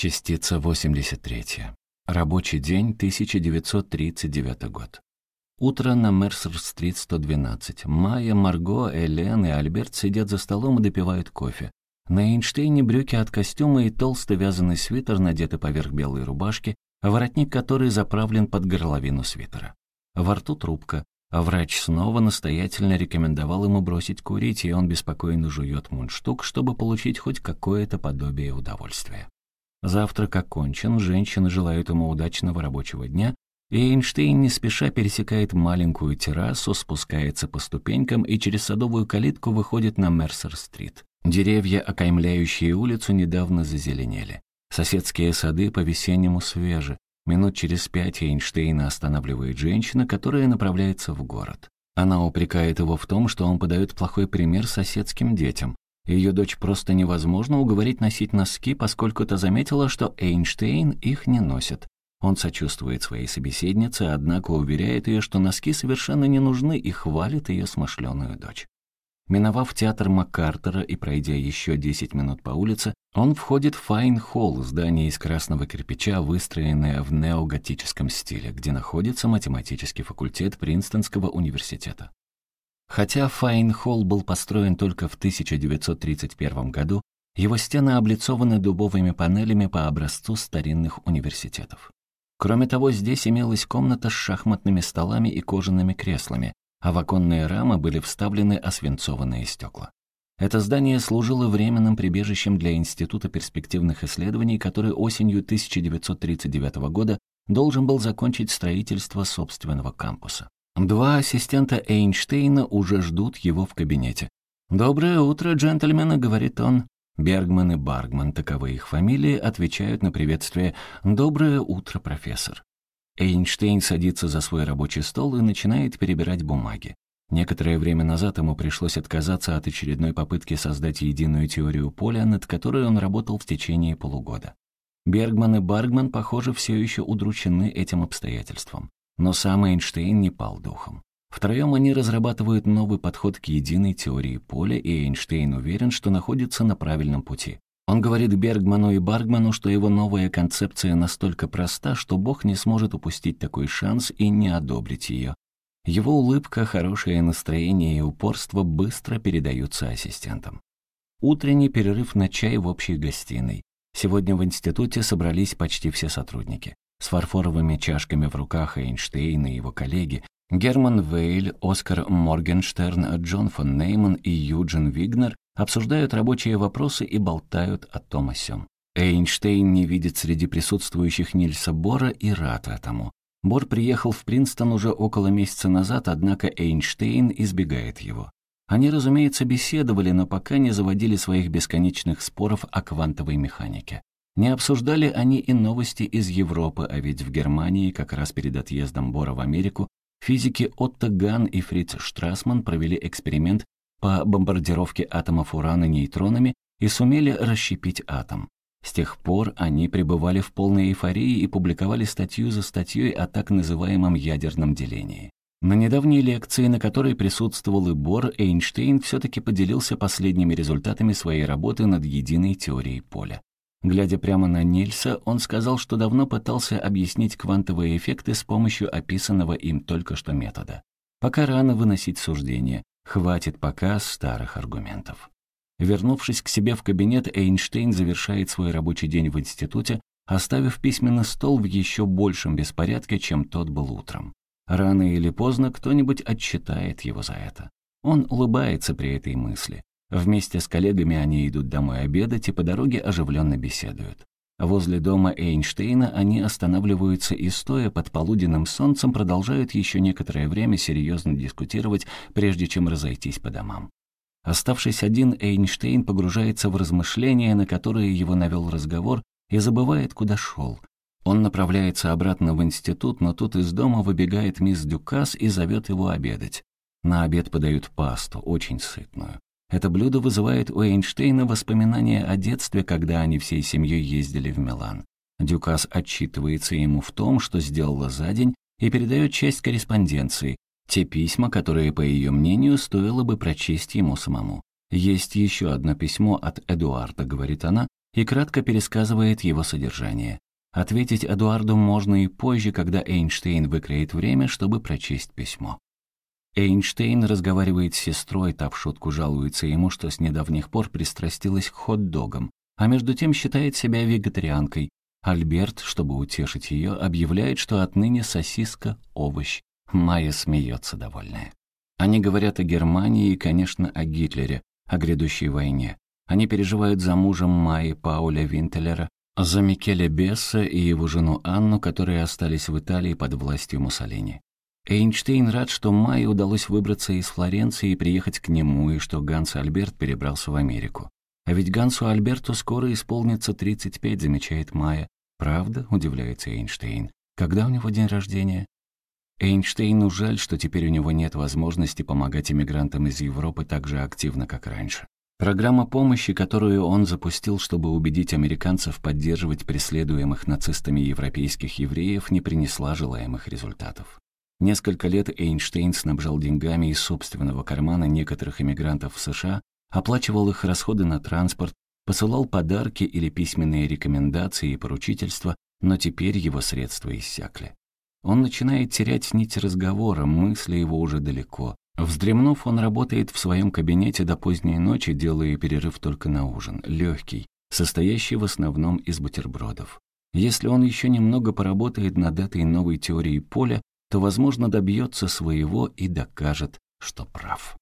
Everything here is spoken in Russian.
Частица 83. Рабочий день, 1939 год. Утро на Мерсер-стрит 112. Майя, Марго, Элен и Альберт сидят за столом и допивают кофе. На Эйнштейне брюки от костюма и толстый вязаный свитер надеты поверх белой рубашки, воротник который заправлен под горловину свитера. Во рту трубка, врач снова настоятельно рекомендовал ему бросить курить, и он беспокойно жует мундштук, чтобы получить хоть какое-то подобие удовольствия. Завтрак окончен, женщины желают ему удачного рабочего дня, и Эйнштейн не спеша пересекает маленькую террасу, спускается по ступенькам и через садовую калитку выходит на Мерсер-стрит. Деревья, окаймляющие улицу, недавно зазеленели. Соседские сады по-весеннему свежи. Минут через пять Эйнштейна останавливает женщина, которая направляется в город. Она упрекает его в том, что он подает плохой пример соседским детям. Ее дочь просто невозможно уговорить носить носки, поскольку та заметила, что Эйнштейн их не носит. Он сочувствует своей собеседнице, однако уверяет ее, что носки совершенно не нужны и хвалит ее смышленую дочь. Миновав театр Маккартера и пройдя еще 10 минут по улице, он входит в Файн-холл, здание из красного кирпича, выстроенное в неоготическом стиле, где находится математический факультет Принстонского университета. Хотя Файн-холл был построен только в 1931 году, его стены облицованы дубовыми панелями по образцу старинных университетов. Кроме того, здесь имелась комната с шахматными столами и кожаными креслами, а в оконные рамы были вставлены освинцованные стекла. Это здание служило временным прибежищем для Института перспективных исследований, который осенью 1939 года должен был закончить строительство собственного кампуса. Два ассистента Эйнштейна уже ждут его в кабинете. «Доброе утро, джентльмены», — говорит он. Бергман и Баргман, таковы их фамилии, отвечают на приветствие «Доброе утро, профессор». Эйнштейн садится за свой рабочий стол и начинает перебирать бумаги. Некоторое время назад ему пришлось отказаться от очередной попытки создать единую теорию поля, над которой он работал в течение полугода. Бергман и Баргман, похоже, все еще удручены этим обстоятельством. Но сам Эйнштейн не пал духом. Втроем они разрабатывают новый подход к единой теории поля, и Эйнштейн уверен, что находится на правильном пути. Он говорит Бергману и Баргману, что его новая концепция настолько проста, что Бог не сможет упустить такой шанс и не одобрить ее. Его улыбка, хорошее настроение и упорство быстро передаются ассистентам. Утренний перерыв на чай в общей гостиной. Сегодня в институте собрались почти все сотрудники с фарфоровыми чашками в руках Эйнштейн и его коллеги, Герман Вейль, Оскар Моргенштерн, Джон фон Нейман и Юджин Вигнер обсуждают рабочие вопросы и болтают о том о сём. Эйнштейн не видит среди присутствующих Нильса Бора и рад этому. Бор приехал в Принстон уже около месяца назад, однако Эйнштейн избегает его. Они, разумеется, беседовали, но пока не заводили своих бесконечных споров о квантовой механике. Не обсуждали они и новости из Европы, а ведь в Германии, как раз перед отъездом Бора в Америку, физики Отто Ган и Фриц Штрасман провели эксперимент по бомбардировке атомов урана нейтронами и сумели расщепить атом. С тех пор они пребывали в полной эйфории и публиковали статью за статьей о так называемом ядерном делении. На недавней лекции, на которой присутствовал и Бор, Эйнштейн все-таки поделился последними результатами своей работы над единой теорией поля. Глядя прямо на Нильса, он сказал, что давно пытался объяснить квантовые эффекты с помощью описанного им только что метода. Пока рано выносить суждения, хватит пока старых аргументов. Вернувшись к себе в кабинет, Эйнштейн завершает свой рабочий день в институте, оставив письменный стол в еще большем беспорядке, чем тот был утром. Рано или поздно кто-нибудь отчитает его за это. Он улыбается при этой мысли. Вместе с коллегами они идут домой обедать и по дороге оживленно беседуют. Возле дома Эйнштейна они останавливаются и, стоя под полуденным солнцем, продолжают еще некоторое время серьезно дискутировать, прежде чем разойтись по домам. Оставшись один, Эйнштейн погружается в размышления, на которые его навел разговор, и забывает, куда шел. Он направляется обратно в институт, но тут из дома выбегает мисс Дюкас и зовет его обедать. На обед подают пасту, очень сытную. Это блюдо вызывает у Эйнштейна воспоминания о детстве, когда они всей семьей ездили в Милан. Дюкас отчитывается ему в том, что сделала за день, и передает часть корреспонденции, те письма, которые, по ее мнению, стоило бы прочесть ему самому. «Есть еще одно письмо от Эдуарда», — говорит она, и кратко пересказывает его содержание. Ответить Эдуарду можно и позже, когда Эйнштейн выкроет время, чтобы прочесть письмо. Эйнштейн разговаривает с сестрой, та в шутку жалуется ему, что с недавних пор пристрастилась к хот-догам, а между тем считает себя вегетарианкой. Альберт, чтобы утешить ее, объявляет, что отныне сосиска — овощ. Майя смеется довольная. Они говорят о Германии и, конечно, о Гитлере, о грядущей войне. Они переживают за мужем Майи Пауля Винтелера, за Микеле Бесса и его жену Анну, которые остались в Италии под властью Муссолини. Эйнштейн рад, что Майе удалось выбраться из Флоренции и приехать к нему, и что Ганс Альберт перебрался в Америку. А ведь Гансу Альберту скоро исполнится 35, замечает Майя. Правда? Удивляется Эйнштейн. Когда у него день рождения? Эйнштейну жаль, что теперь у него нет возможности помогать иммигрантам из Европы так же активно, как раньше. Программа помощи, которую он запустил, чтобы убедить американцев поддерживать преследуемых нацистами европейских евреев, не принесла желаемых результатов. Несколько лет Эйнштейн снабжал деньгами из собственного кармана некоторых иммигрантов в США, оплачивал их расходы на транспорт, посылал подарки или письменные рекомендации и поручительства, но теперь его средства иссякли. Он начинает терять нить разговора, мысли его уже далеко. Вздремнув, он работает в своем кабинете до поздней ночи, делая перерыв только на ужин, легкий, состоящий в основном из бутербродов. Если он еще немного поработает над этой новой теорией поля, то, возможно, добьется своего и докажет, что прав.